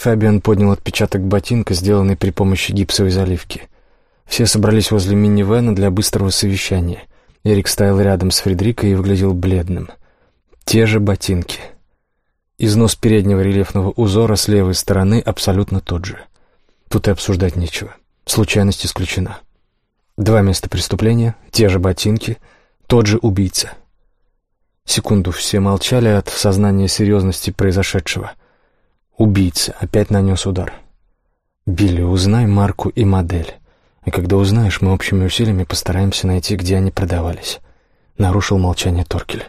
Фабиан поднял отпечаток ботинка, сделанный при помощи гипсовой заливки. Все собрались возле минивэна для быстрого совещания. Эрик стоял рядом с Фредерикой и выглядел бледным. Те же ботинки. Износ переднего рельефного узора с левой стороны абсолютно тот же. Тут и обсуждать нечего. Случайность исключена. Два места преступления, те же ботинки, тот же убийца. Секунду все молчали от сознания серьезности произошедшего. Убийца опять нанес удар. «Билли, узнай марку и модель. А когда узнаешь, мы общими усилиями постараемся найти, где они продавались». Нарушил молчание Торкель.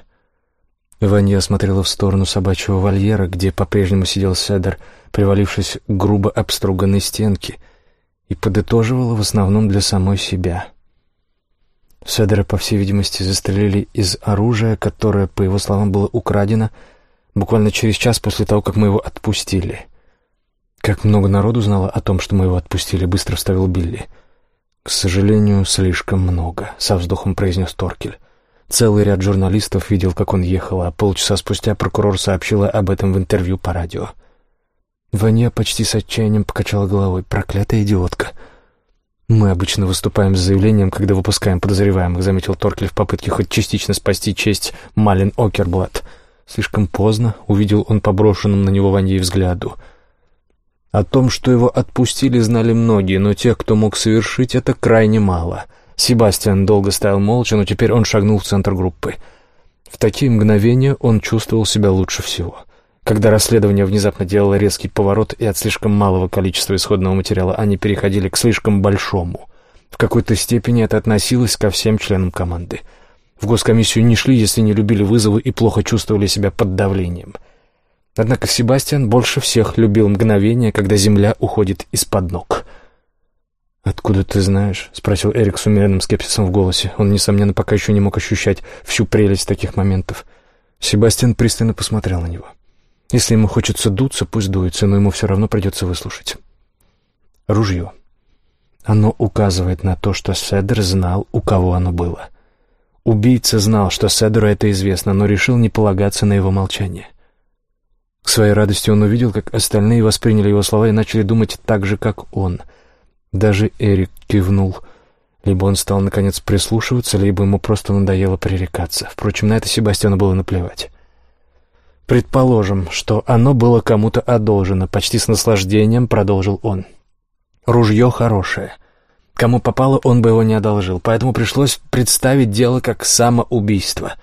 Ваня смотрела в сторону собачьего вольера, где по-прежнему сидел Седер, привалившись к грубо обструганной стенке, и подытоживала в основном для самой себя. Седера, по всей видимости, застрелили из оружия, которое, по его словам, было украдено — буквально через час после того, как мы его отпустили. Как много народу знало о том, что мы его отпустили, быстро вставил Билли. «К сожалению, слишком много», — со вздохом произнес Торкель. Целый ряд журналистов видел, как он ехал, а полчаса спустя прокурор сообщила об этом в интервью по радио. Ваня почти с отчаянием покачала головой. «Проклятая идиотка!» «Мы обычно выступаем с заявлением, когда выпускаем подозреваемых», — заметил Торкель в попытке хоть частично спасти честь Малин Окерблат. Слишком поздно увидел он по брошенным на него Ванье взгляду. О том, что его отпустили, знали многие, но тех, кто мог совершить это, крайне мало. Себастьян долго стоял молча, но теперь он шагнул в центр группы. В такие мгновения он чувствовал себя лучше всего. Когда расследование внезапно делало резкий поворот, и от слишком малого количества исходного материала они переходили к слишком большому. В какой-то степени это относилось ко всем членам команды — в госкомиссию не шли, если не любили вызовы и плохо чувствовали себя под давлением. Однако Себастьян больше всех любил мгновение, когда земля уходит из-под ног. «Откуда ты знаешь?» — спросил Эрик с умеренным скепсисом в голосе. Он, несомненно, пока еще не мог ощущать всю прелесть таких моментов. Себастьян пристально посмотрел на него. Если ему хочется дуться, пусть дуется, но ему все равно придется выслушать. Ружье. Оно указывает на то, что Седер знал, у кого оно было — Убийца знал, что Седеру это известно, но решил не полагаться на его молчание. К своей радости он увидел, как остальные восприняли его слова и начали думать так же, как он. Даже Эрик кивнул. Либо он стал, наконец, прислушиваться, либо ему просто надоело пререкаться. Впрочем, на это Себастьяну было наплевать. «Предположим, что оно было кому-то одолжено», — почти с наслаждением продолжил он. «Ружье хорошее. Кому попало, он бы его не одолжил, поэтому пришлось представить дело как самоубийство,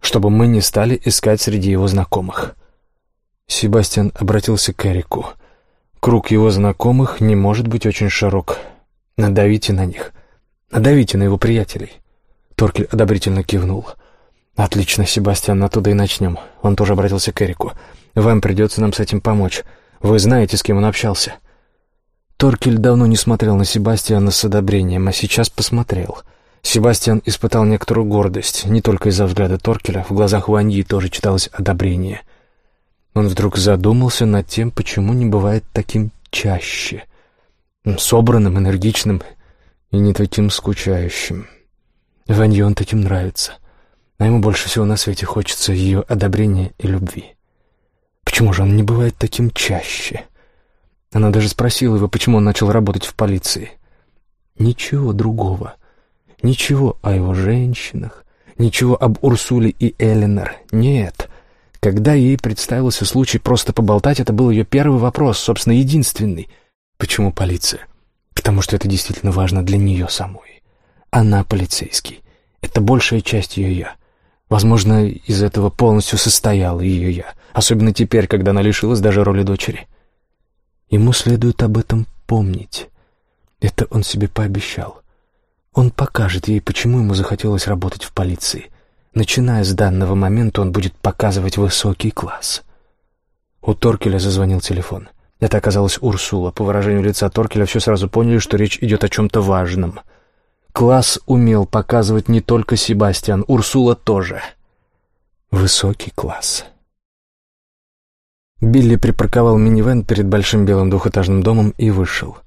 чтобы мы не стали искать среди его знакомых. Себастьян обратился к Эрику. Круг его знакомых не может быть очень широк. Надавите на них. Надавите на его приятелей. Торкель одобрительно кивнул. «Отлично, Себастьян, оттуда и начнем». Он тоже обратился к Эрику. «Вам придется нам с этим помочь. Вы знаете, с кем он общался». Торкель давно не смотрел на Себастьяна с одобрением, а сейчас посмотрел. Себастьян испытал некоторую гордость, не только из-за взгляда Торкеля, в глазах Ваньи тоже читалось одобрение. Он вдруг задумался над тем, почему не бывает таким чаще. Собранным, энергичным и не таким скучающим. Ванье он таким нравится, а ему больше всего на свете хочется ее одобрения и любви. Почему же он не бывает таким чаще?» Она даже спросила его, почему он начал работать в полиции. Ничего другого. Ничего о его женщинах. Ничего об Урсуле и Эленор. Нет. Когда ей представился случай просто поболтать, это был ее первый вопрос, собственно, единственный. Почему полиция? Потому что это действительно важно для нее самой. Она полицейский. Это большая часть ее «я». Возможно, из этого полностью состояла ее «я». Особенно теперь, когда она лишилась даже роли дочери. Ему следует об этом помнить. Это он себе пообещал. Он покажет ей, почему ему захотелось работать в полиции. Начиная с данного момента он будет показывать высокий класс. У Торкеля зазвонил телефон. Это оказалась Урсула. По выражению лица Торкеля все сразу поняли, что речь идет о чем-то важном. Класс умел показывать не только Себастьян, Урсула тоже. Высокий класс. Билли припарковал минивэн перед большим белым двухэтажным домом и вышел.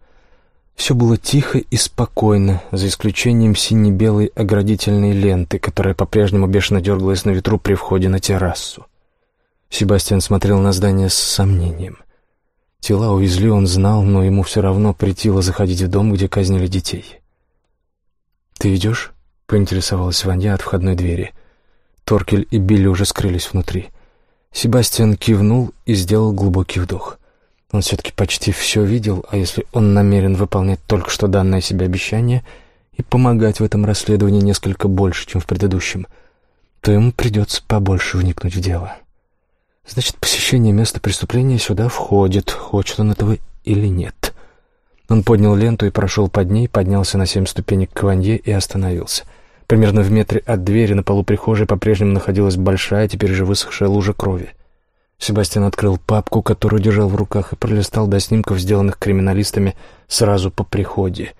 Все было тихо и спокойно, за исключением сине-белой оградительной ленты, которая по-прежнему бешено дергалась на ветру при входе на террасу. Себастьян смотрел на здание с сомнением. тела увезли, он знал, но ему все равно притило заходить в дом, где казнили детей. «Ты идешь?» — поинтересовалась Ваня от входной двери. Торкель и Билли уже скрылись внутри. Себастьян кивнул и сделал глубокий вдох. Он все-таки почти все видел, а если он намерен выполнять только что данное себе обещание и помогать в этом расследовании несколько больше, чем в предыдущем, то ему придется побольше вникнуть в дело. Значит, посещение места преступления сюда входит, хочет он этого или нет. Он поднял ленту и прошел под ней, поднялся на семь ступенек к ванье и остановился. Примерно в метре от двери на полу прихожей по-прежнему находилась большая, теперь же высохшая лужа крови. Себастьян открыл папку, которую держал в руках, и пролистал до снимков, сделанных криминалистами сразу по приходе.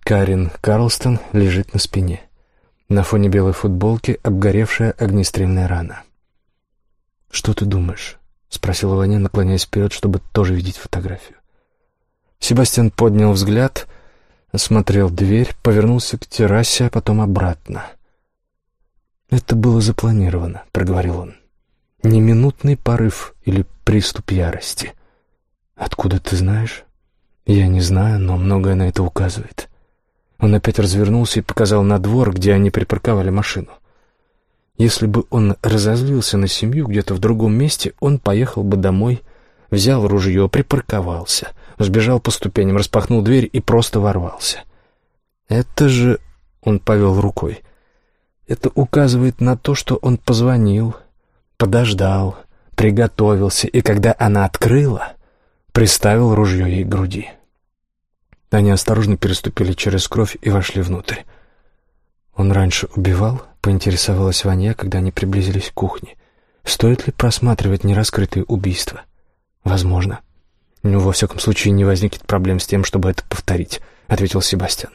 Карин Карлстон лежит на спине. На фоне белой футболки обгоревшая огнестрельная рана. «Что ты думаешь?» — спросила Ваня, наклоняясь вперед, чтобы тоже видеть фотографию. Себастьян поднял взгляд, осмотрел дверь, повернулся к террасе, а потом обратно. «Это было запланировано», — проговорил он. Не минутный порыв или приступ ярости. Откуда ты знаешь? Я не знаю, но многое на это указывает. Он опять развернулся и показал на двор, где они припарковали машину. Если бы он разозлился на семью где-то в другом месте, он поехал бы домой, взял ружье, припарковался, сбежал по ступеням, распахнул дверь и просто ворвался. Это же... Он повел рукой. Это указывает на то, что он позвонил, подождал, приготовился, и когда она открыла, приставил ружье ей к груди. Они осторожно переступили через кровь и вошли внутрь. «Он раньше убивал?» — поинтересовалась Ваня, когда они приблизились к кухне. «Стоит ли просматривать нераскрытые убийства?» «Возможно. Но, во всяком случае, не возникнет проблем с тем, чтобы это повторить», — ответил Себастьян.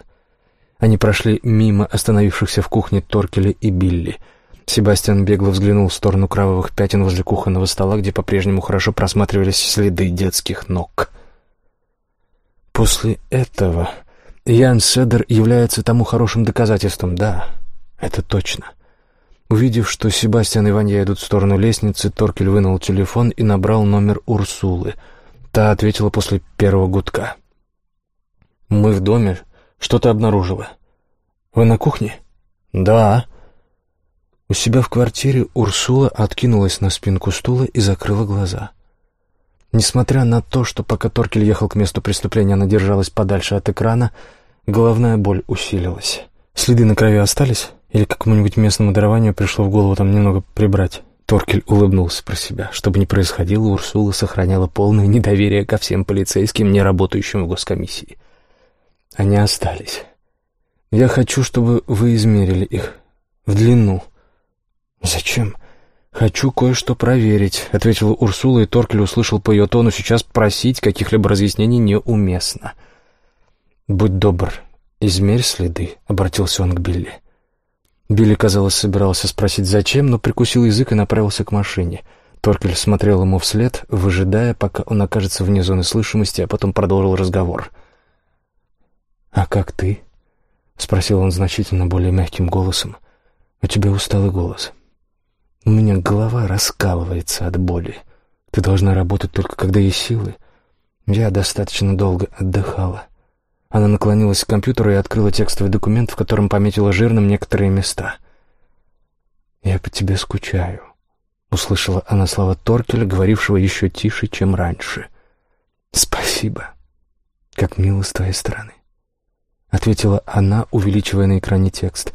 Они прошли мимо остановившихся в кухне Торкеля и Билли — Себастьян бегло взглянул в сторону кровавых пятен возле кухонного стола, где по-прежнему хорошо просматривались следы детских ног. После этого Ян Седер является тому хорошим доказательством, да, это точно. Увидев, что Себастьян и Ванья идут в сторону лестницы, Торкель вынул телефон и набрал номер Урсулы. Та ответила после первого гудка. «Мы в доме. Что ты обнаружила?» «Вы на кухне?» «Да». У себя в квартире Урсула откинулась на спинку стула и закрыла глаза. Несмотря на то, что пока Торкель ехал к месту преступления, она держалась подальше от экрана, головная боль усилилась. Следы на крови остались? Или какому-нибудь местному дарованию пришло в голову там немного прибрать? Торкель улыбнулся про себя. Что бы ни происходило, Урсула сохраняла полное недоверие ко всем полицейским, не работающим в госкомиссии. Они остались. Я хочу, чтобы вы измерили их в длину — «Зачем?» «Хочу кое-что проверить», — ответила Урсула, и Торкель услышал по ее тону, сейчас просить каких-либо разъяснений неуместно. «Будь добр, измерь следы», — обратился он к Билли. Билли, казалось, собирался спросить «зачем», но прикусил язык и направился к машине. Торкель смотрел ему вслед, выжидая, пока он окажется вне зоны слышимости, а потом продолжил разговор. «А как ты?» — спросил он значительно более мягким голосом. «У тебя усталый голос». У меня голова раскалывается от боли. Ты должна работать только когда есть силы. Я достаточно долго отдыхала. Она наклонилась к компьютеру и открыла текстовый документ, в котором пометила жирным некоторые места. «Я по тебе скучаю», — услышала она слова Торкеля, говорившего еще тише, чем раньше. «Спасибо. Как мило с твоей стороны», — ответила она, увеличивая на экране текст.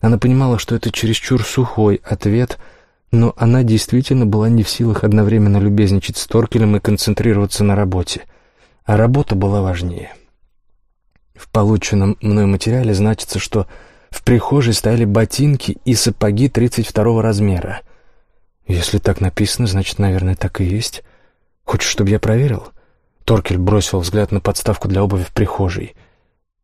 Она понимала, что это чересчур сухой ответ — но она действительно была не в силах одновременно любезничать с Торкелем и концентрироваться на работе. А работа была важнее. В полученном мной материале значится, что в прихожей стояли ботинки и сапоги 32 размера. Если так написано, значит, наверное, так и есть. Хочешь, чтобы я проверил? Торкель бросил взгляд на подставку для обуви в прихожей.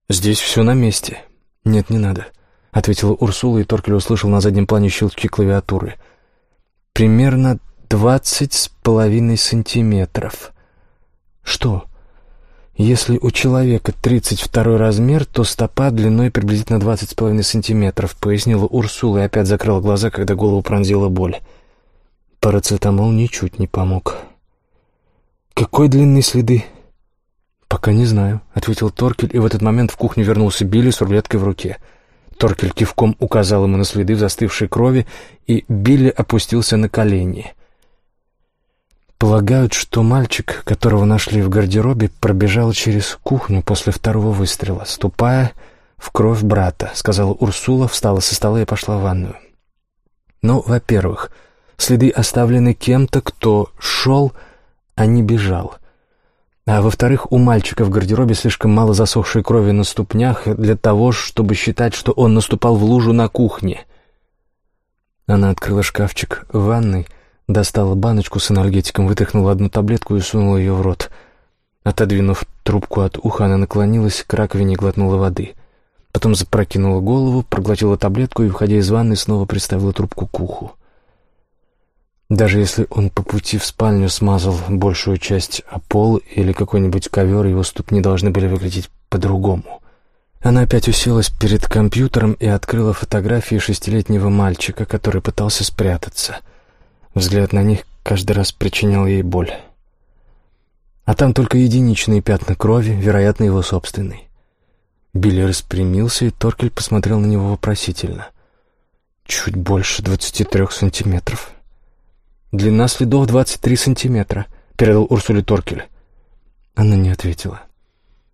«Здесь все на месте». «Нет, не надо», — ответила Урсула, и Торкель услышал на заднем плане щелчки клавиатуры — примерно двадцать с половиной сантиметров. Что? Если у человека тридцать второй размер, то стопа длиной приблизительно двадцать с половиной сантиметров, пояснила Урсула и опять закрыла глаза, когда голову пронзила боль. Парацетамол ничуть не помог. «Какой длинные следы?» «Пока не знаю», — ответил Торкель, и в этот момент в кухню вернулся Билли с рулеткой в руке. Торкель кивком указал ему на следы в застывшей крови, и Билли опустился на колени. Полагают, что мальчик, которого нашли в гардеробе, пробежал через кухню после второго выстрела, ступая в кровь брата, сказала Урсула, встала со стола и пошла в ванную. Ну, во-первых, следы оставлены кем-то, кто шел, а не бежал. А во-вторых, у мальчика в гардеробе слишком мало засохшей крови на ступнях для того, чтобы считать, что он наступал в лужу на кухне. Она открыла шкафчик в ванной, достала баночку с энергетиком, вытряхнула одну таблетку и сунула ее в рот. Отодвинув трубку от уха, она наклонилась к раковине и глотнула воды. Потом запрокинула голову, проглотила таблетку и, выходя из ванны, снова приставила трубку к уху. Даже если он по пути в спальню смазал большую часть о пол или какой-нибудь ковер, его ступни должны были выглядеть по-другому. Она опять уселась перед компьютером и открыла фотографии шестилетнего мальчика, который пытался спрятаться — Взгляд на них каждый раз причинял ей боль. А там только единичные пятна крови, вероятно, его собственной. Билли распрямился, и Торкель посмотрел на него вопросительно. «Чуть больше двадцати трех сантиметров». «Длина следов двадцать три сантиметра», — передал Урсуле Торкель. Она не ответила.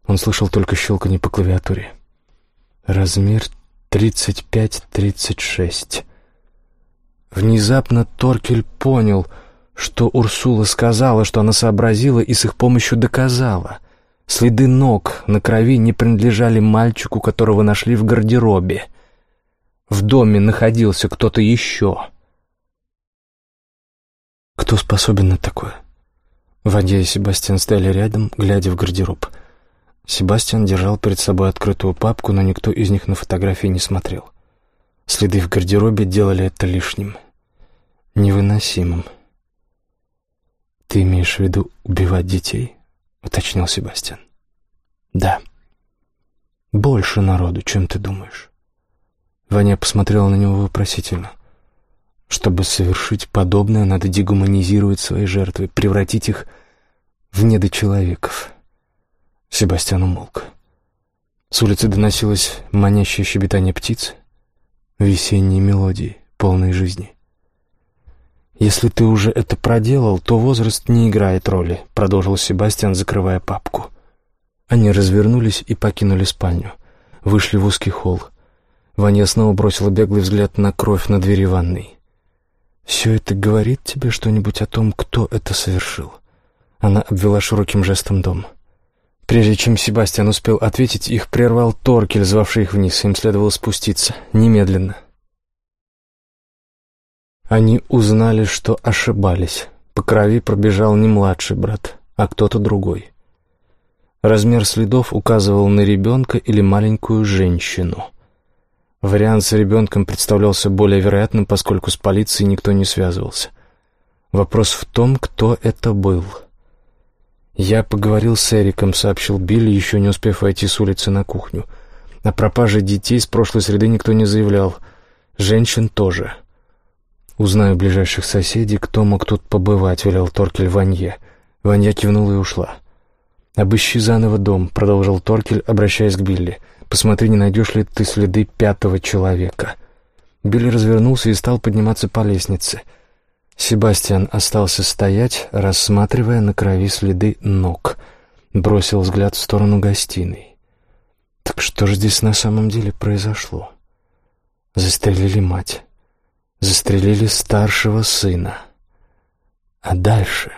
Он слышал только щелканье по клавиатуре. «Размер тридцать пять-тридцать шесть». Внезапно Торкель понял, что Урсула сказала, что она сообразила и с их помощью доказала. Следы ног на крови не принадлежали мальчику, которого нашли в гардеробе. В доме находился кто-то еще. Кто способен на такое? Вадя и Себастьян стояли рядом, глядя в гардероб. Себастьян держал перед собой открытую папку, но никто из них на фотографии не смотрел. Следы в гардеробе делали это лишним, невыносимым. «Ты имеешь в виду убивать детей?» — уточнил Себастьян. «Да. Больше народу, чем ты думаешь». Ваня посмотрела на него вопросительно. «Чтобы совершить подобное, надо дегуманизировать свои жертвы, превратить их в недочеловеков». Себастьян умолк. С улицы доносилось манящее щебетание птиц, весенние мелодии, полной жизни. «Если ты уже это проделал, то возраст не играет роли», — продолжил Себастьян, закрывая папку. Они развернулись и покинули спальню. Вышли в узкий холл. Ваня снова бросила беглый взгляд на кровь на двери ванной. «Все это говорит тебе что-нибудь о том, кто это совершил?» Она обвела широким жестом дом. Прежде чем Себастьян успел ответить, их прервал Торкель, звавший их вниз. Им следовало спуститься. Немедленно. Они узнали, что ошибались. По крови пробежал не младший брат, а кто-то другой. Размер следов указывал на ребенка или маленькую женщину. Вариант с ребенком представлялся более вероятным, поскольку с полицией никто не связывался. Вопрос в том, кто это был — «Я поговорил с Эриком», — сообщил Билли, еще не успев войти с улицы на кухню. О пропаже детей с прошлой среды никто не заявлял. Женщин тоже. «Узнаю ближайших соседей, кто мог тут побывать», — велел Торкель Ванье. Ванья кивнула и ушла. «Обыщи заново дом», — продолжил Торкель, обращаясь к Билли. «Посмотри, не найдешь ли ты следы пятого человека». Билли развернулся и стал подниматься по лестнице — Себастьян остался стоять, рассматривая на крови следы ног. Бросил взгляд в сторону гостиной. Так что же здесь на самом деле произошло? Застрелили мать. Застрелили старшего сына. А дальше?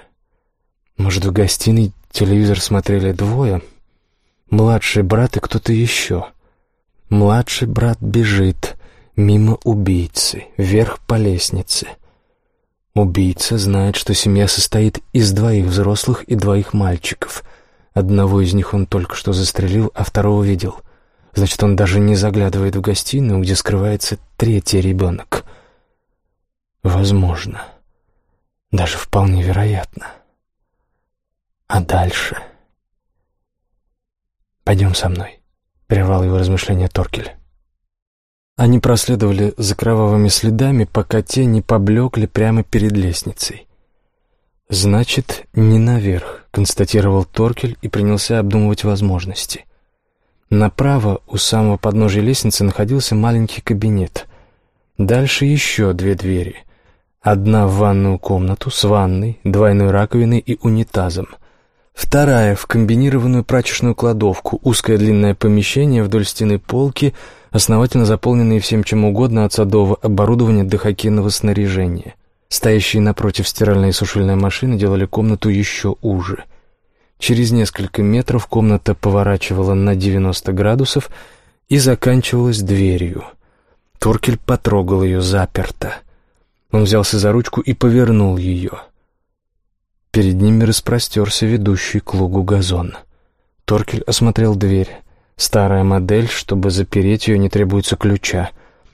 Может, в гостиной телевизор смотрели двое? Младший брат и кто-то еще. Младший брат бежит мимо убийцы, вверх по лестнице — Убийца знает, что семья состоит из двоих взрослых и двоих мальчиков. Одного из них он только что застрелил, а второго видел. Значит, он даже не заглядывает в гостиную, где скрывается третий ребенок. Возможно. Даже вполне вероятно. А дальше? «Пойдем со мной», — прервал его размышления Торкель. Они проследовали за кровавыми следами, пока те не поблекли прямо перед лестницей. «Значит, не наверх», — констатировал Торкель и принялся обдумывать возможности. Направо, у самого подножия лестницы, находился маленький кабинет. Дальше еще две двери. Одна в ванную комнату с ванной, двойной раковиной и унитазом. Вторая в комбинированную прачечную кладовку, узкое длинное помещение вдоль стены полки, основательно заполненные всем чем угодно от садового оборудования до хоккейного снаряжения. Стоящие напротив стиральной и сушильной машины делали комнату еще уже. Через несколько метров комната поворачивала на 90 градусов и заканчивалась дверью. Торкель потрогал ее заперто. Он взялся за ручку и повернул ее. Перед ними распростерся ведущий к лугу газон. Торкель осмотрел дверь. Старая модель, чтобы запереть ее, не требуется ключа.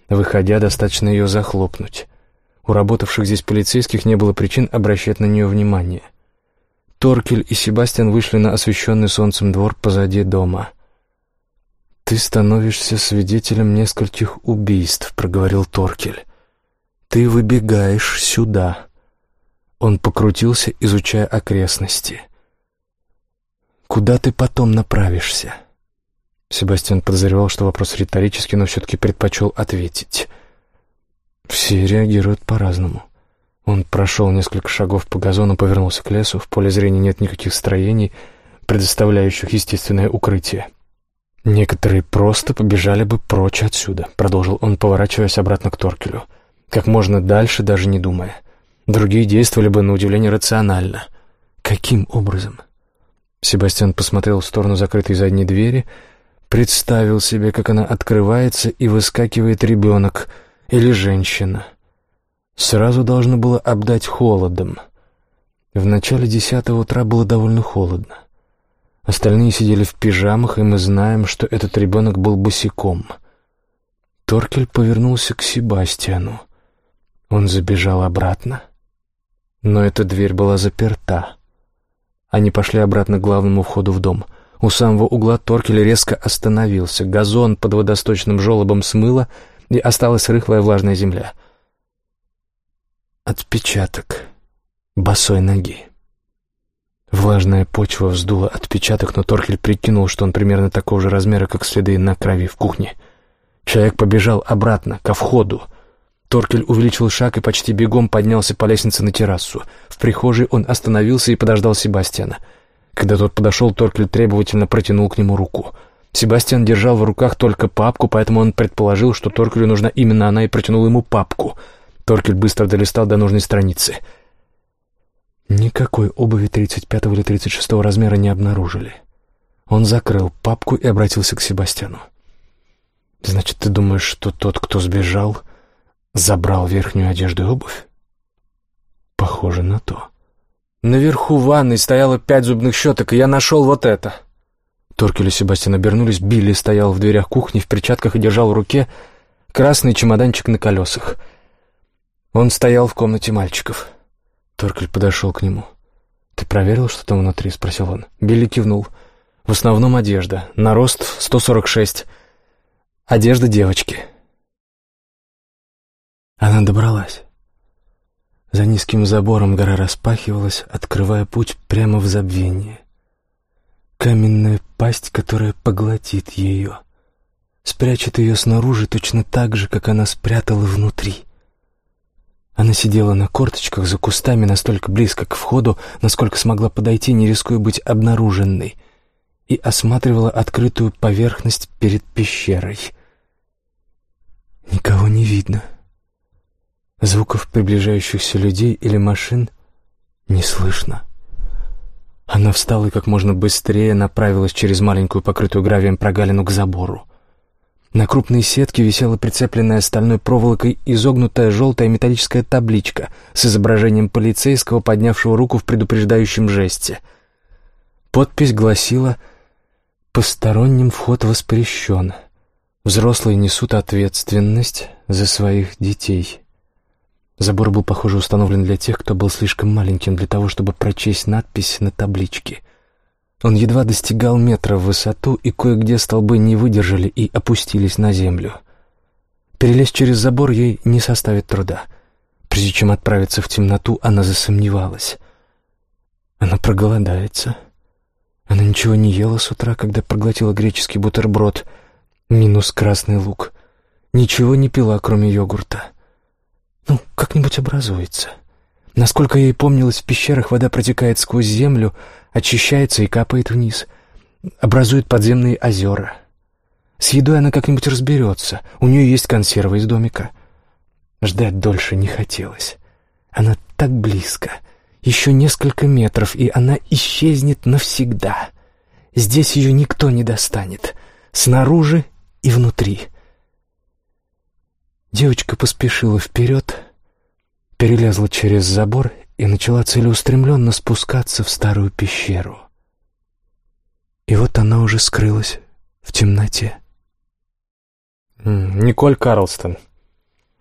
Выходя, достаточно ее захлопнуть. У работавших здесь полицейских не было причин обращать на нее внимание. Торкель и Себастьян вышли на освещенный солнцем двор позади дома. «Ты становишься свидетелем нескольких убийств», — проговорил Торкель. «Ты выбегаешь сюда». Он покрутился, изучая окрестности. «Куда ты потом направишься?» Себастьян подозревал, что вопрос риторический, но все-таки предпочел ответить. Все реагируют по-разному. Он прошел несколько шагов по газону, повернулся к лесу. В поле зрения нет никаких строений, предоставляющих естественное укрытие. «Некоторые просто побежали бы прочь отсюда», — продолжил он, поворачиваясь обратно к Торкелю. «Как можно дальше, даже не думая. Другие действовали бы, на удивление, рационально. Каким образом?» Себастьян посмотрел в сторону закрытой задней двери, представил себе, как она открывается, и выскакивает ребенок — или женщина. Сразу должно было обдать холодом. В начале десятого утра было довольно холодно. Остальные сидели в пижамах, и мы знаем, что этот ребенок был босиком. Торкель повернулся к Себастьяну. Он забежал обратно. Но эта дверь была заперта. Они пошли обратно к главному входу в дом. У самого угла Торкель резко остановился. Газон под водосточным желобом смыло, и осталась рыхлая влажная земля. Отпечаток босой ноги. Влажная почва вздула отпечаток, но Торхель прикинул, что он примерно такого же размера, как следы на крови в кухне. Человек побежал обратно, ко входу. Торкель увеличил шаг и почти бегом поднялся по лестнице на террасу. В прихожей он остановился и подождал Себастьяна. Когда тот подошел, Торкель требовательно протянул к нему руку — Себастьян держал в руках только папку, поэтому он предположил, что Торкелю нужна именно она, и протянул ему папку. Торкель быстро долистал до нужной страницы. Никакой обуви 35 или 36 размера не обнаружили. Он закрыл папку и обратился к Себастьяну. «Значит, ты думаешь, что тот, кто сбежал, забрал верхнюю одежду и обувь?» «Похоже на то». «Наверху ванной стояло пять зубных щеток, и я нашел вот это». Торкель и Себастьян обернулись. Билли стоял в дверях кухни в перчатках и держал в руке красный чемоданчик на колесах. Он стоял в комнате мальчиков. Торкель подошел к нему. «Ты проверил, что там внутри?» — спросил он. Билли кивнул. «В основном одежда. На рост 146. Одежда девочки». Она добралась. За низким забором гора распахивалась, открывая путь прямо в забвение каменная пасть, которая поглотит ее, спрячет ее снаружи точно так же, как она спрятала внутри. Она сидела на корточках за кустами настолько близко к входу, насколько смогла подойти, не рискуя быть обнаруженной, и осматривала открытую поверхность перед пещерой. Никого не видно. Звуков приближающихся людей или машин не слышно. Она встала и как можно быстрее направилась через маленькую покрытую гравием прогалину к забору. На крупной сетке висела прицепленная стальной проволокой изогнутая желтая металлическая табличка с изображением полицейского, поднявшего руку в предупреждающем жесте. Подпись гласила «Посторонним вход воспрещен. Взрослые несут ответственность за своих детей». Забор был, похоже, установлен для тех, кто был слишком маленьким для того, чтобы прочесть надпись на табличке. Он едва достигал метра в высоту, и кое-где столбы не выдержали и опустились на землю. Перелезть через забор ей не составит труда. Прежде чем отправиться в темноту, она засомневалась. Она проголодается. Она ничего не ела с утра, когда проглотила греческий бутерброд, минус красный лук. Ничего не пила, кроме йогурта. Ну, как-нибудь образуется. Насколько ей помнилось, в пещерах вода протекает сквозь землю, очищается и капает вниз. Образует подземные озера. С едой она как-нибудь разберется. У нее есть консервы из домика. Ждать дольше не хотелось. Она так близко. Еще несколько метров, и она исчезнет навсегда. Здесь ее никто не достанет. Снаружи и внутри. Девочка поспешила вперед, перелезла через забор и начала целеустремленно спускаться в старую пещеру. И вот она уже скрылась в темноте. Николь Карлстон.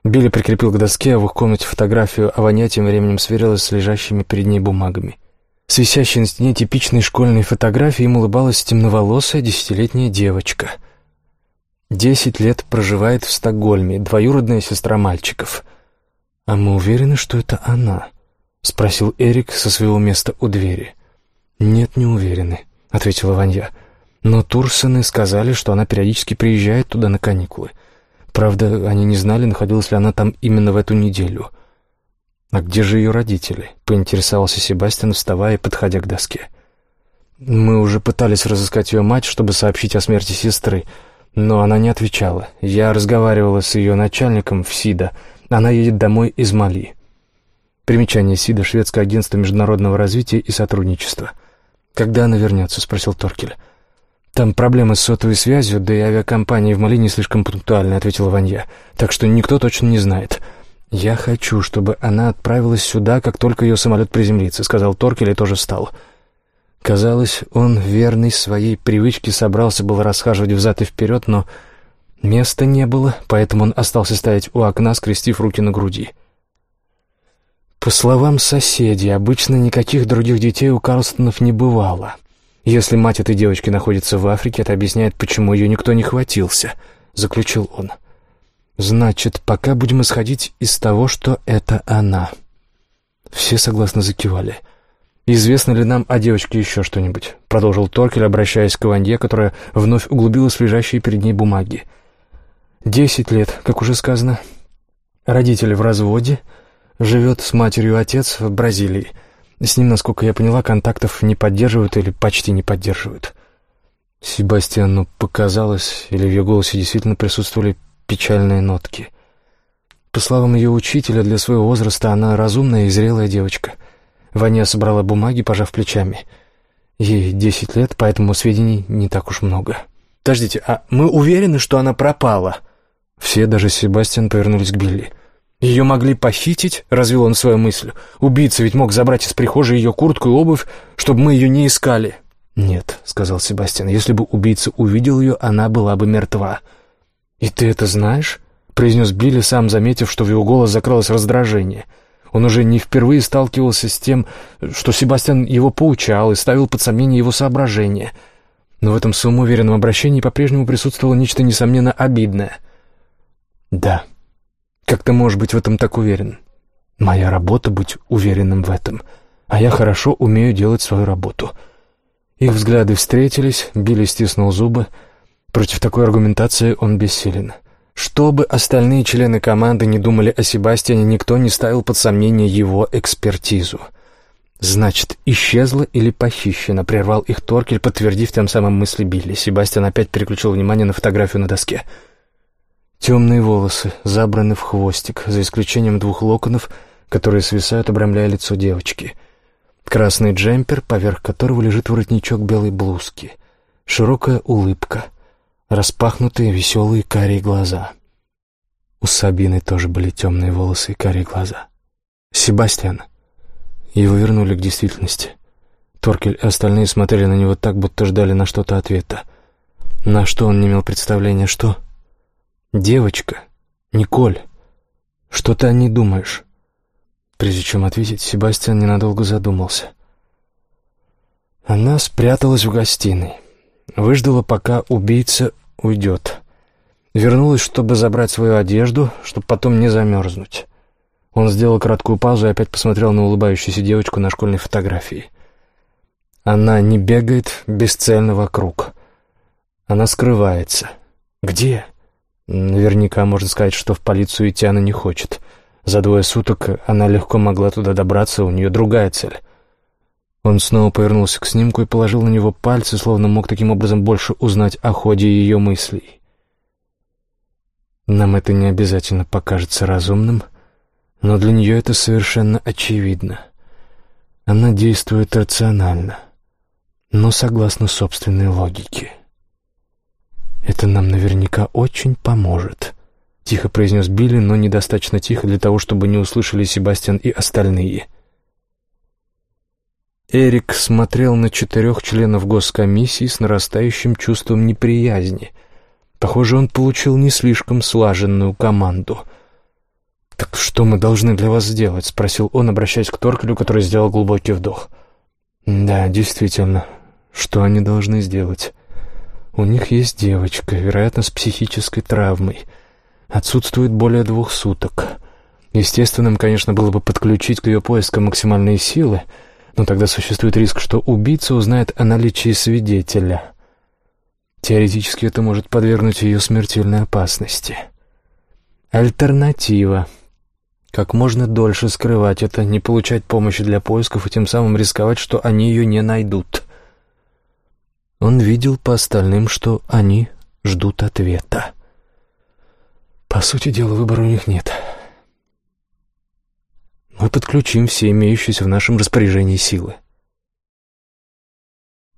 Билли прикрепил к доске, а в их комнате фотографию, а Ваня тем временем сверилась с лежащими перед ней бумагами. С висящей на стене типичной школьной фотографии им улыбалась темноволосая десятилетняя девочка. Десять лет проживает в Стокгольме, двоюродная сестра мальчиков. «А мы уверены, что это она?» — спросил Эрик со своего места у двери. «Нет, не уверены», — ответила Ванья. «Но Турсены сказали, что она периодически приезжает туда на каникулы. Правда, они не знали, находилась ли она там именно в эту неделю». «А где же ее родители?» — поинтересовался Себастьян, вставая и подходя к доске. «Мы уже пытались разыскать ее мать, чтобы сообщить о смерти сестры, но она не отвечала. Я разговаривала с ее начальником в СИДа, она едет домой из Мали. Примечание СИДа — Шведское агентство международного развития и сотрудничества. «Когда она вернется?» — спросил Торкель. «Там проблемы с сотовой связью, да и авиакомпании в Мали не слишком пунктуальны», — ответила Ванья. «Так что никто точно не знает». «Я хочу, чтобы она отправилась сюда, как только ее самолет приземлится», — сказал Торкель и тоже встал. Казалось, он, верный своей привычке, собрался было расхаживать взад и вперед, но Места не было, поэтому он остался стоять у окна, скрестив руки на груди. По словам соседей, обычно никаких других детей у Карлстонов не бывало. Если мать этой девочки находится в Африке, это объясняет, почему ее никто не хватился, — заключил он. Значит, пока будем исходить из того, что это она. Все согласно закивали. «Известно ли нам о девочке еще что-нибудь?» — продолжил Торкель, обращаясь к Ванье, которая вновь углубилась в лежащие перед ней бумаги. Десять лет, как уже сказано. Родители в разводе. Живет с матерью отец в Бразилии. С ним, насколько я поняла, контактов не поддерживают или почти не поддерживают. Себастьяну показалось, или в ее голосе действительно присутствовали печальные нотки. По словам ее учителя, для своего возраста она разумная и зрелая девочка. Ваня собрала бумаги, пожав плечами. Ей десять лет, поэтому сведений не так уж много. «Подождите, а мы уверены, что она пропала?» Все, даже Себастьян, повернулись к Билли. «Ее могли похитить?» — развел он свою мысль. «Убийца ведь мог забрать из прихожей ее куртку и обувь, чтобы мы ее не искали». «Нет», — сказал Себастьян, — «если бы убийца увидел ее, она была бы мертва». «И ты это знаешь?» — произнес Билли, сам заметив, что в его голос закралось раздражение. Он уже не впервые сталкивался с тем, что Себастьян его поучал и ставил под сомнение его соображения. Но в этом самоуверенном обращении по-прежнему присутствовало нечто, несомненно, обидное — да. Как ты можешь быть в этом так уверен? Моя работа — быть уверенным в этом. А я хорошо умею делать свою работу. Их взгляды встретились, Билли стиснул зубы. Против такой аргументации он бессилен. Что бы остальные члены команды не думали о Себастьяне, никто не ставил под сомнение его экспертизу. «Значит, исчезла или похищена?» — прервал их Торкель, подтвердив тем самым мысли Билли. Себастьян опять переключил внимание на фотографию на доске — Темные волосы забраны в хвостик, за исключением двух локонов, которые свисают, обрамляя лицо девочки. Красный джемпер, поверх которого лежит воротничок белой блузки. Широкая улыбка, распахнутые веселые карие глаза. У Сабины тоже были темные волосы и карие глаза. Себастьян. Его вернули к действительности. Торкель и остальные смотрели на него так, будто ждали на что-то ответа. На что он не имел представления, что... «Девочка, Николь, что ты о ней думаешь?» Прежде чем ответить, Себастьян ненадолго задумался. Она спряталась в гостиной, выждала, пока убийца уйдет. Вернулась, чтобы забрать свою одежду, чтобы потом не замерзнуть. Он сделал краткую паузу и опять посмотрел на улыбающуюся девочку на школьной фотографии. Она не бегает бесцельно вокруг. Она скрывается. Где? Наверняка можно сказать, что в полицию идти она не хочет. За двое суток она легко могла туда добраться, у нее другая цель. Он снова повернулся к снимку и положил на него пальцы, словно мог таким образом больше узнать о ходе ее мыслей. Нам это не обязательно покажется разумным, но для нее это совершенно очевидно. Она действует рационально, но согласно собственной логике. Это нам наверняка очень поможет. Тихо произнес Билли, но недостаточно тихо для того, чтобы не услышали Себастьян и остальные. Эрик смотрел на четырех членов госкомиссии с нарастающим чувством неприязни. Похоже, он получил не слишком слаженную команду. «Так что мы должны для вас сделать?» — спросил он, обращаясь к Торкелю, который сделал глубокий вдох. «Да, действительно, что они должны сделать?» «У них есть девочка, вероятно, с психической травмой. Отсутствует более двух суток. Естественным, конечно, было бы подключить к ее поискам максимальные силы, но тогда существует риск, что убийца узнает о наличии свидетеля. Теоретически это может подвергнуть ее смертельной опасности. Альтернатива. Как можно дольше скрывать это, не получать помощи для поисков и тем самым рисковать, что они ее не найдут. Он видел по остальным, что они ждут ответа. По сути дела, выбора у них нет. Мы подключим все имеющиеся в нашем распоряжении силы.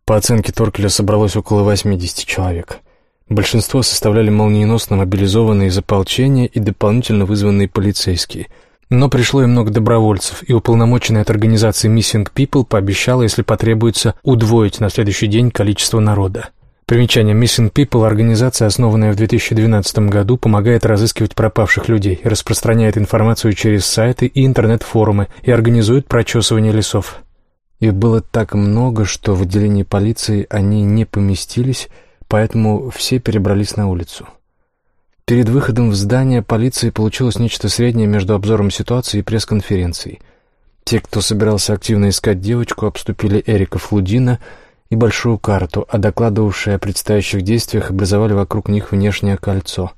По оценке Торкеля собралось около 80 человек. Большинство составляли молниеносно мобилизованные из ополчения и дополнительно вызванные полицейские. Но пришло и много добровольцев, и уполномоченная от организации Missing People пообещала, если потребуется, удвоить на следующий день количество народа. Примечание Missing People – организация, основанная в 2012 году, помогает разыскивать пропавших людей, распространяет информацию через сайты и интернет-форумы и организует прочесывание лесов. Их было так много, что в отделении полиции они не поместились, поэтому все перебрались на улицу. Перед выходом в здание полиции получилось нечто среднее между обзором ситуации и пресс-конференцией. Те, кто собирался активно искать девочку, обступили Эрика Флудина – и большую карту, а докладывавшие о предстоящих действиях образовали вокруг них внешнее кольцо.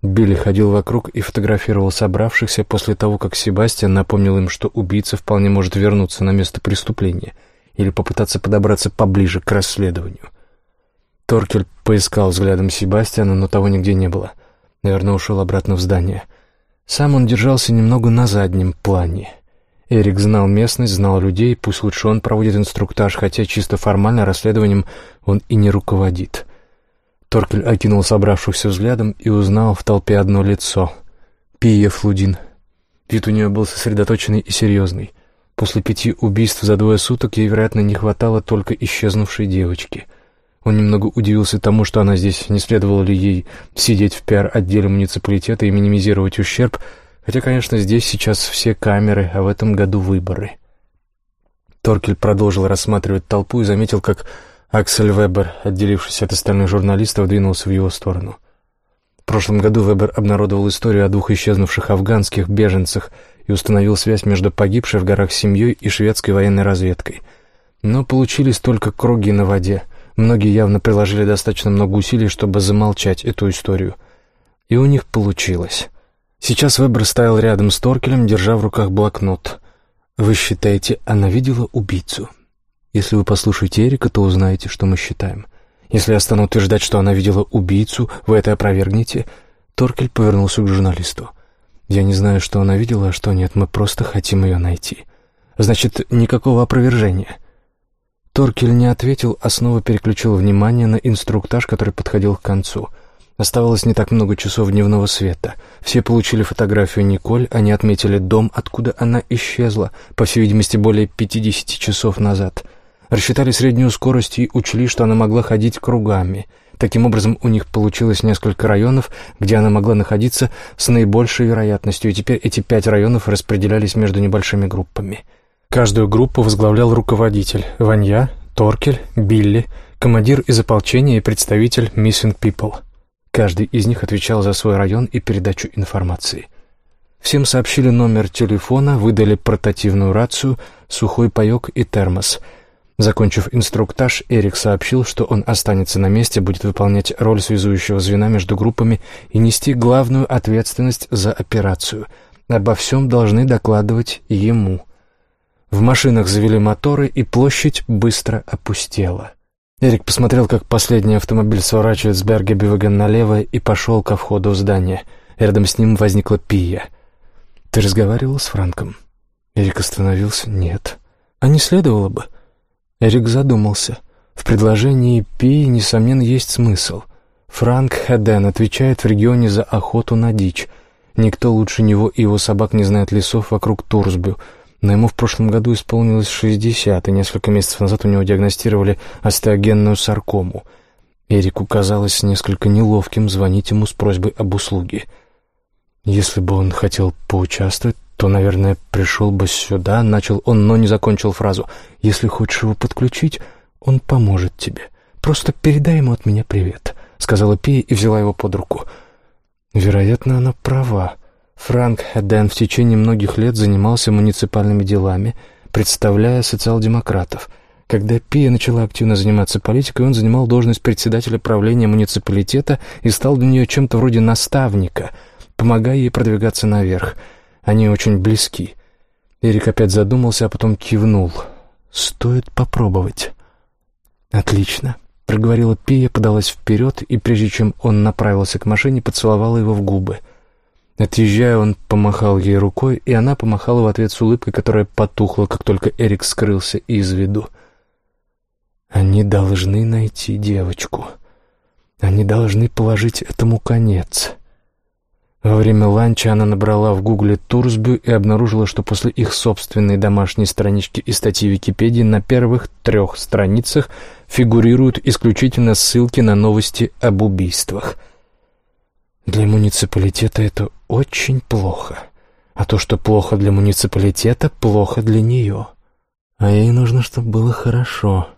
Билли ходил вокруг и фотографировал собравшихся после того, как Себастьян напомнил им, что убийца вполне может вернуться на место преступления или попытаться подобраться поближе к расследованию. Торкель поискал взглядом Себастьяна, но того нигде не было. Наверное, ушел обратно в здание. Сам он держался немного на заднем плане — Эрик знал местность, знал людей, пусть лучше он проводит инструктаж, хотя чисто формально расследованием он и не руководит. Торкель окинул собравшихся взглядом и узнал в толпе одно лицо — Пия Флудин. Вид у нее был сосредоточенный и серьезный. После пяти убийств за двое суток ей, вероятно, не хватало только исчезнувшей девочки. Он немного удивился тому, что она здесь, не следовало ли ей сидеть в пиар-отделе муниципалитета и минимизировать ущерб — Хотя, конечно, здесь сейчас все камеры, а в этом году выборы. Торкель продолжил рассматривать толпу и заметил, как Аксель Вебер, отделившись от остальных журналистов, двинулся в его сторону. В прошлом году Вебер обнародовал историю о двух исчезнувших афганских беженцах и установил связь между погибшей в горах семьей и шведской военной разведкой. Но получились только круги на воде. Многие явно приложили достаточно много усилий, чтобы замолчать эту историю. И у них получилось. Сейчас Вебер стоял рядом с Торкелем, держа в руках блокнот. «Вы считаете, она видела убийцу? Если вы послушаете Эрика, то узнаете, что мы считаем. Если я стану утверждать, что она видела убийцу, вы это опровергнете?» Торкель повернулся к журналисту. «Я не знаю, что она видела, а что нет. Мы просто хотим ее найти. Значит, никакого опровержения». Торкель не ответил, а снова переключил внимание на инструктаж, который подходил к концу — Оставалось не так много часов дневного света. Все получили фотографию Николь, они отметили дом, откуда она исчезла, по всей видимости, более 50 часов назад. Рассчитали среднюю скорость и учли, что она могла ходить кругами. Таким образом, у них получилось несколько районов, где она могла находиться с наибольшей вероятностью, и теперь эти пять районов распределялись между небольшими группами. Каждую группу возглавлял руководитель — Ванья, Торкель, Билли, командир из ополчения и представитель Missing People — Каждый из них отвечал за свой район и передачу информации. Всем сообщили номер телефона, выдали портативную рацию, сухой паек и термос. Закончив инструктаж, Эрик сообщил, что он останется на месте, будет выполнять роль связующего звена между группами и нести главную ответственность за операцию. Обо всем должны докладывать ему. В машинах завели моторы, и площадь быстро опустела. Эрик посмотрел, как последний автомобиль сворачивает с Бергебивеген налево и пошел ко входу в здание. Рядом с ним возникла Пия. «Ты разговаривал с Франком?» Эрик остановился. «Нет». «А не следовало бы?» Эрик задумался. В предложении Пи, несомненно, есть смысл. Франк Хеден отвечает в регионе за охоту на дичь. Никто лучше него и его собак не знает лесов вокруг Турсбю. Но ему в прошлом году исполнилось 60, и несколько месяцев назад у него диагностировали остеогенную саркому. Эрику казалось несколько неловким звонить ему с просьбой об услуге. Если бы он хотел поучаствовать, то, наверное, пришел бы сюда, начал он, но не закончил фразу. Если хочешь его подключить, он поможет тебе. Просто передай ему от меня привет, сказала Пия и взяла его под руку. Вероятно, она права. Франк Хеден в течение многих лет занимался муниципальными делами, представляя социал-демократов. Когда Пия начала активно заниматься политикой, он занимал должность председателя правления муниципалитета и стал для нее чем-то вроде наставника, помогая ей продвигаться наверх — они очень близки. Эрик опять задумался, а потом кивнул. «Стоит попробовать». «Отлично», — проговорила Пия, подалась вперед, и прежде чем он направился к машине, поцеловала его в губы. Отъезжая, он помахал ей рукой, и она помахала в ответ с улыбкой, которая потухла, как только Эрик скрылся из виду. «Они должны найти девочку. Они должны положить этому конец». Во время ланча она набрала в гугле Турсбю и обнаружила, что после их собственной домашней странички и статьи Википедии на первых трех страницах фигурируют исключительно ссылки на новости об убийствах. Для муниципалитета это очень плохо. А то, что плохо для муниципалитета, плохо для нее. А ей нужно, чтобы было хорошо.